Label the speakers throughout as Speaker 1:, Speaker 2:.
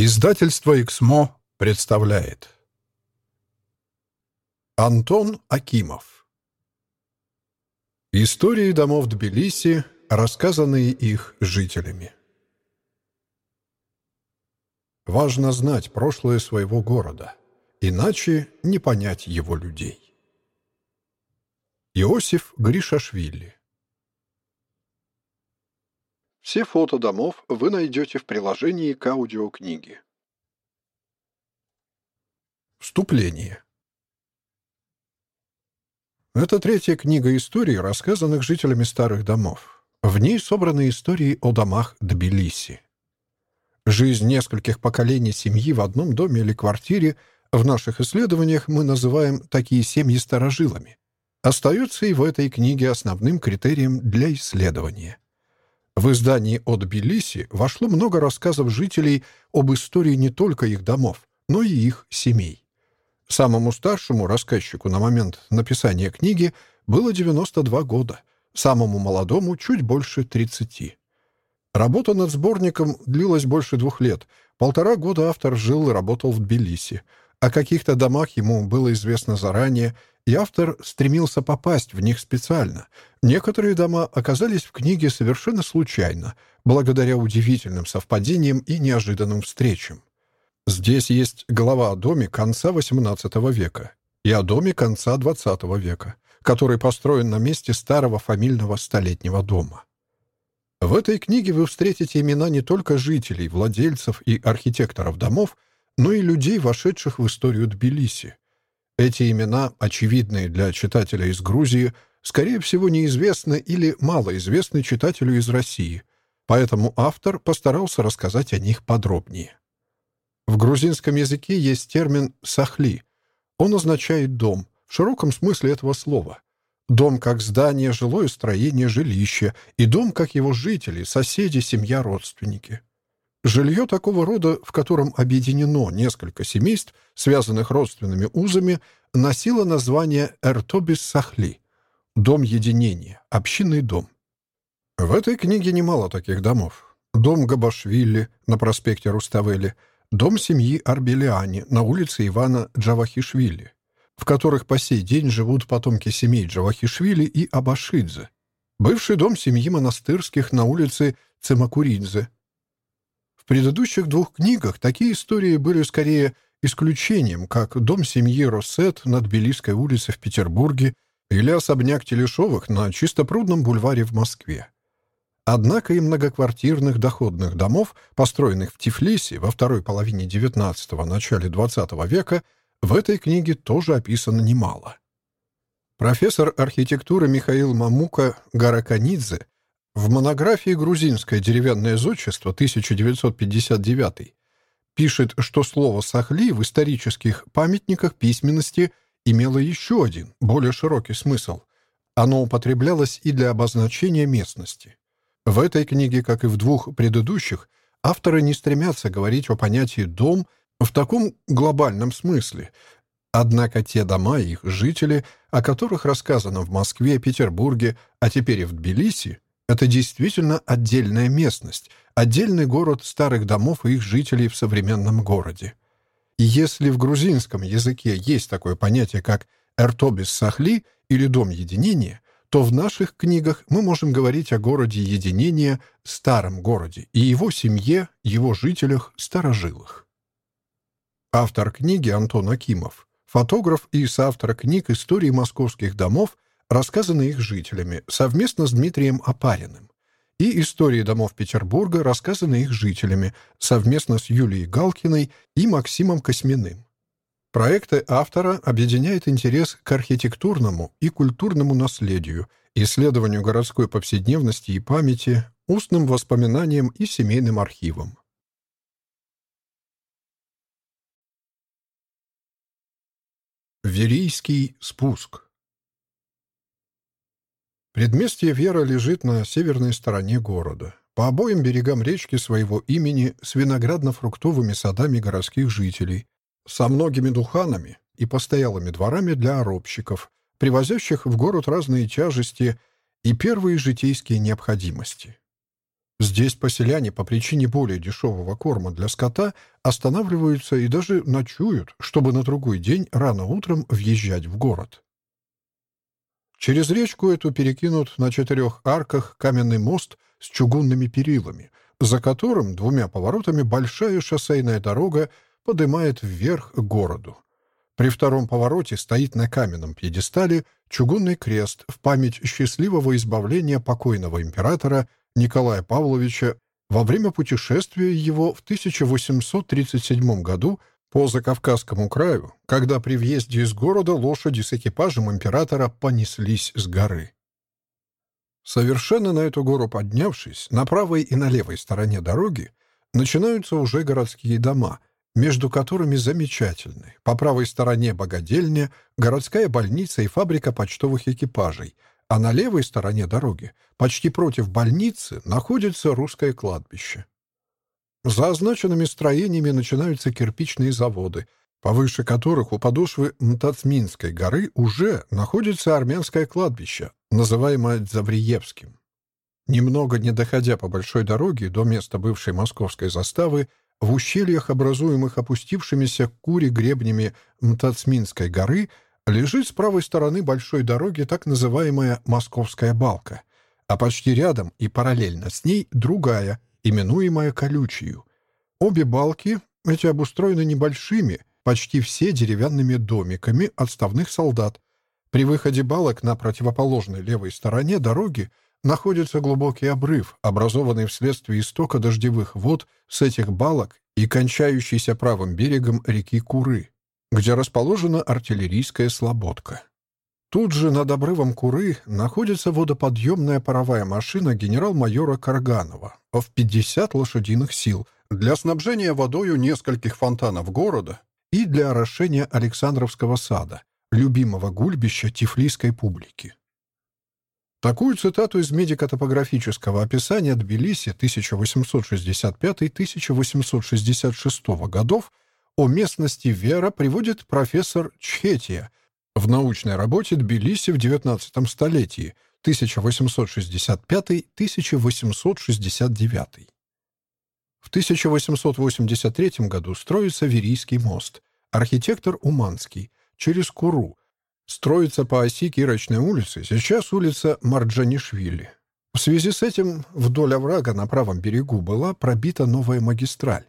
Speaker 1: Издательство «Эксмо» представляет. Антон Акимов. Истории домов Тбилиси, рассказанные их жителями. Важно знать прошлое своего города, иначе не понять его людей. Иосиф Гришашвили все фото домов вы найдете в приложении к аудиокниге. Вступление. Это третья книга историй, рассказанных жителями старых домов. В ней собраны истории о домах Тбилиси. Жизнь нескольких поколений семьи в одном доме или квартире в наших исследованиях мы называем такие семьи старожилами. Остается и в этой книге основным критерием для исследования – в издании от Тбилиси вошло много рассказов жителей об истории не только их домов, но и их семей. Самому старшему рассказчику на момент написания книги было 92 года, самому молодому — чуть больше 30. Работа над сборником длилась больше двух лет. Полтора года автор жил и работал в Тбилиси. О каких-то домах ему было известно заранее, и автор стремился попасть в них специально. Некоторые дома оказались в книге совершенно случайно, благодаря удивительным совпадениям и неожиданным встречам. Здесь есть глава о доме конца XVIII века и о доме конца XX века, который построен на месте старого фамильного столетнего дома. В этой книге вы встретите имена не только жителей, владельцев и архитекторов домов, но и людей, вошедших в историю Тбилиси, эти имена, очевидные для читателя из Грузии, скорее всего, неизвестны или малоизвестны читателю из России, поэтому автор постарался рассказать о них подробнее. В грузинском языке есть термин «сахли». Он означает «дом» в широком смысле этого слова. Дом как здание, жилое строение, жилище, и дом как его жители, соседи, семья, родственники. Жилье такого рода, в котором объединено несколько семейств, связанных родственными узами, носило название Эртобис-Сахли — дом единения, общинный дом. В этой книге немало таких домов. Дом Габашвили на проспекте Руставели, дом семьи Арбелиани на улице Ивана Джавахишвили, в которых по сей день живут потомки семей Джавахишвили и Абашидзе, бывший дом семьи монастырских на улице Цемакуридзе, предыдущих двух книгах такие истории были скорее исключением, как дом семьи Россет на Тбилисской улице в Петербурге или особняк Телешовых на Чистопрудном бульваре в Москве. Однако и многоквартирных доходных домов, построенных в Тифлисе во второй половине XIX – начале XX века, в этой книге тоже описано немало. Профессор архитектуры Михаил Мамука Гараканидзе в монографии «Грузинское деревянное зодчество» 1959 пишет, что слово «сахли» в исторических памятниках письменности имело еще один, более широкий смысл. Оно употреблялось и для обозначения местности. В этой книге, как и в двух предыдущих, авторы не стремятся говорить о понятии «дом» в таком глобальном смысле, Однако те дома и их жители, о которых рассказано в Москве, Петербурге, а теперь и в Тбилиси, это действительно отдельная местность, отдельный город старых домов и их жителей в современном городе. И если в грузинском языке есть такое понятие, как «эртобис сахли» или «дом единения», то в наших книгах мы можем говорить о городе единения, старом городе, и его семье, его жителях, старожилах. Автор книги Антон Акимов, фотограф и соавтор книг «Истории московских домов» рассказаны их жителями, совместно с Дмитрием Опариным, и истории домов Петербурга, рассказаны их жителями, совместно с Юлией Галкиной и Максимом Косьминым. Проекты автора объединяют интерес к архитектурному и культурному наследию, исследованию городской повседневности и памяти, устным воспоминаниям и семейным архивам. Верийский спуск Предместье Вера лежит на северной стороне города. По обоим берегам речки своего имени с виноградно-фруктовыми садами городских жителей, со многими духанами и постоялыми дворами для оробщиков, привозящих в город разные тяжести и первые житейские необходимости. Здесь поселяне по причине более дешевого корма для скота останавливаются и даже ночуют, чтобы на другой день рано утром въезжать в город. Через речку эту перекинут на четырех арках каменный мост с чугунными перилами, за которым двумя поворотами большая шоссейная дорога поднимает вверх к городу. При втором повороте стоит на каменном пьедестале чугунный крест в память счастливого избавления покойного императора Николая Павловича во время путешествия его в 1837 году по Закавказскому краю, когда при въезде из города лошади с экипажем императора понеслись с горы. Совершенно на эту гору поднявшись, на правой и на левой стороне дороги начинаются уже городские дома, между которыми замечательны. По правой стороне богадельня, городская больница и фабрика почтовых экипажей, а на левой стороне дороги, почти против больницы, находится русское кладбище. За означенными строениями начинаются кирпичные заводы, повыше которых у подошвы Мтацминской горы уже находится армянское кладбище, называемое Завриевским. Немного не доходя по большой дороге до места бывшей московской заставы, в ущельях, образуемых опустившимися кури гребнями Мтацминской горы, лежит с правой стороны большой дороги так называемая Московская балка, а почти рядом и параллельно с ней другая, именуемая колючью. Обе балки эти обустроены небольшими, почти все деревянными домиками отставных солдат. При выходе балок на противоположной левой стороне дороги находится глубокий обрыв, образованный вследствие истока дождевых вод с этих балок и кончающийся правым берегом реки Куры, где расположена артиллерийская слободка. Тут же над обрывом Куры находится водоподъемная паровая машина генерал-майора Карганова в 50 лошадиных сил для снабжения водою нескольких фонтанов города и для орошения Александровского сада, любимого гульбища тифлисской публики. Такую цитату из медико-топографического описания Тбилиси 1865-1866 годов о местности Вера приводит профессор Чхетия в научной работе Тбилиси в XIX столетии 1865-1869. В 1883 году строится Верийский мост, архитектор Уманский, через Куру, строится по оси Кирочной улицы, сейчас улица Марджанишвили. В связи с этим вдоль оврага на правом берегу была пробита новая магистраль.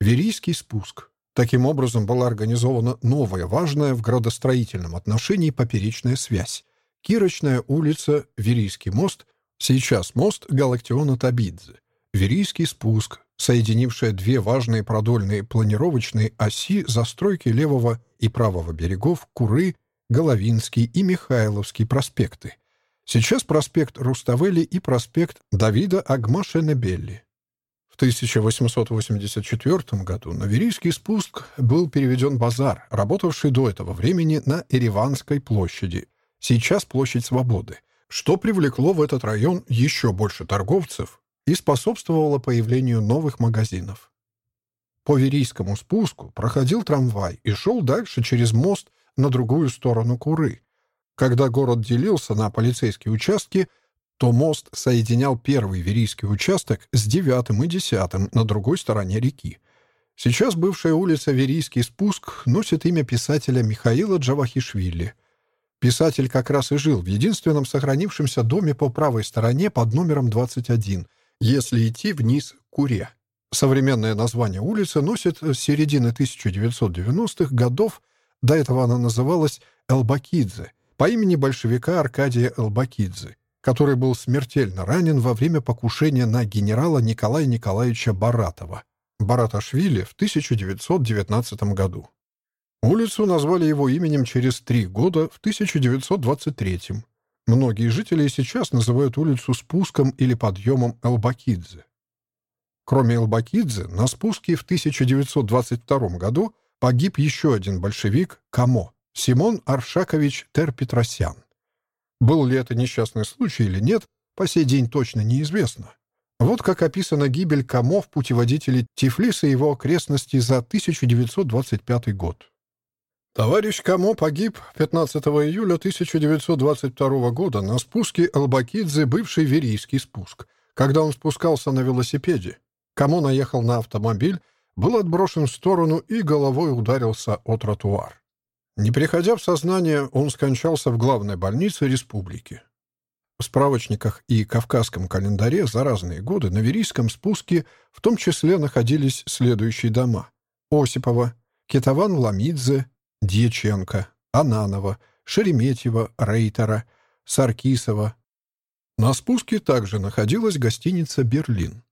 Speaker 1: Верийский спуск. Таким образом была организована новая, важная в градостроительном отношении поперечная связь. Кирочная улица, Верийский мост, сейчас мост Галактиона Табидзе. Верийский спуск, соединившая две важные продольные планировочные оси застройки левого и правого берегов Куры, Головинский и Михайловский проспекты. Сейчас проспект Руставели и проспект Давида Агмашенебелли. В 1884 году на Верийский спуск был переведен базар, работавший до этого времени на Ереванской площади, сейчас площадь Свободы, что привлекло в этот район еще больше торговцев и способствовало появлению новых магазинов. По Верийскому спуску проходил трамвай и шел дальше через мост на другую сторону Куры. Когда город делился на полицейские участки – то мост соединял первый Верийский участок с девятым и десятым на другой стороне реки. Сейчас бывшая улица Верийский спуск носит имя писателя Михаила Джавахишвили. Писатель как раз и жил в единственном сохранившемся доме по правой стороне под номером 21, если идти вниз к Куре. Современное название улицы носит с середины 1990-х годов, до этого она называлась Элбакидзе, по имени большевика Аркадия Элбакидзе, который был смертельно ранен во время покушения на генерала Николая Николаевича Баратова, Бараташвили в 1919 году. Улицу назвали его именем через три года, в 1923 -м. Многие жители сейчас называют улицу спуском или подъемом Элбакидзе. Кроме Элбакидзе, на спуске в 1922 году погиб еще один большевик Камо, Симон Аршакович Терпетросян. Был ли это несчастный случай или нет, по сей день точно неизвестно. Вот как описана гибель Камо в путеводителе Тифлиса и его окрестности за 1925 год. Товарищ Камо погиб 15 июля 1922 года на спуске Албакидзе, бывший Верийский спуск, когда он спускался на велосипеде. Кому наехал на автомобиль, был отброшен в сторону и головой ударился о тротуар. Не приходя в сознание, он скончался в главной больнице республики. В справочниках и кавказском календаре за разные годы на Верийском спуске в том числе находились следующие дома. Осипова, Кетован Ламидзе, Дьяченко, Ананова, Шереметьева, Рейтера, Саркисова. На спуске также находилась гостиница «Берлин».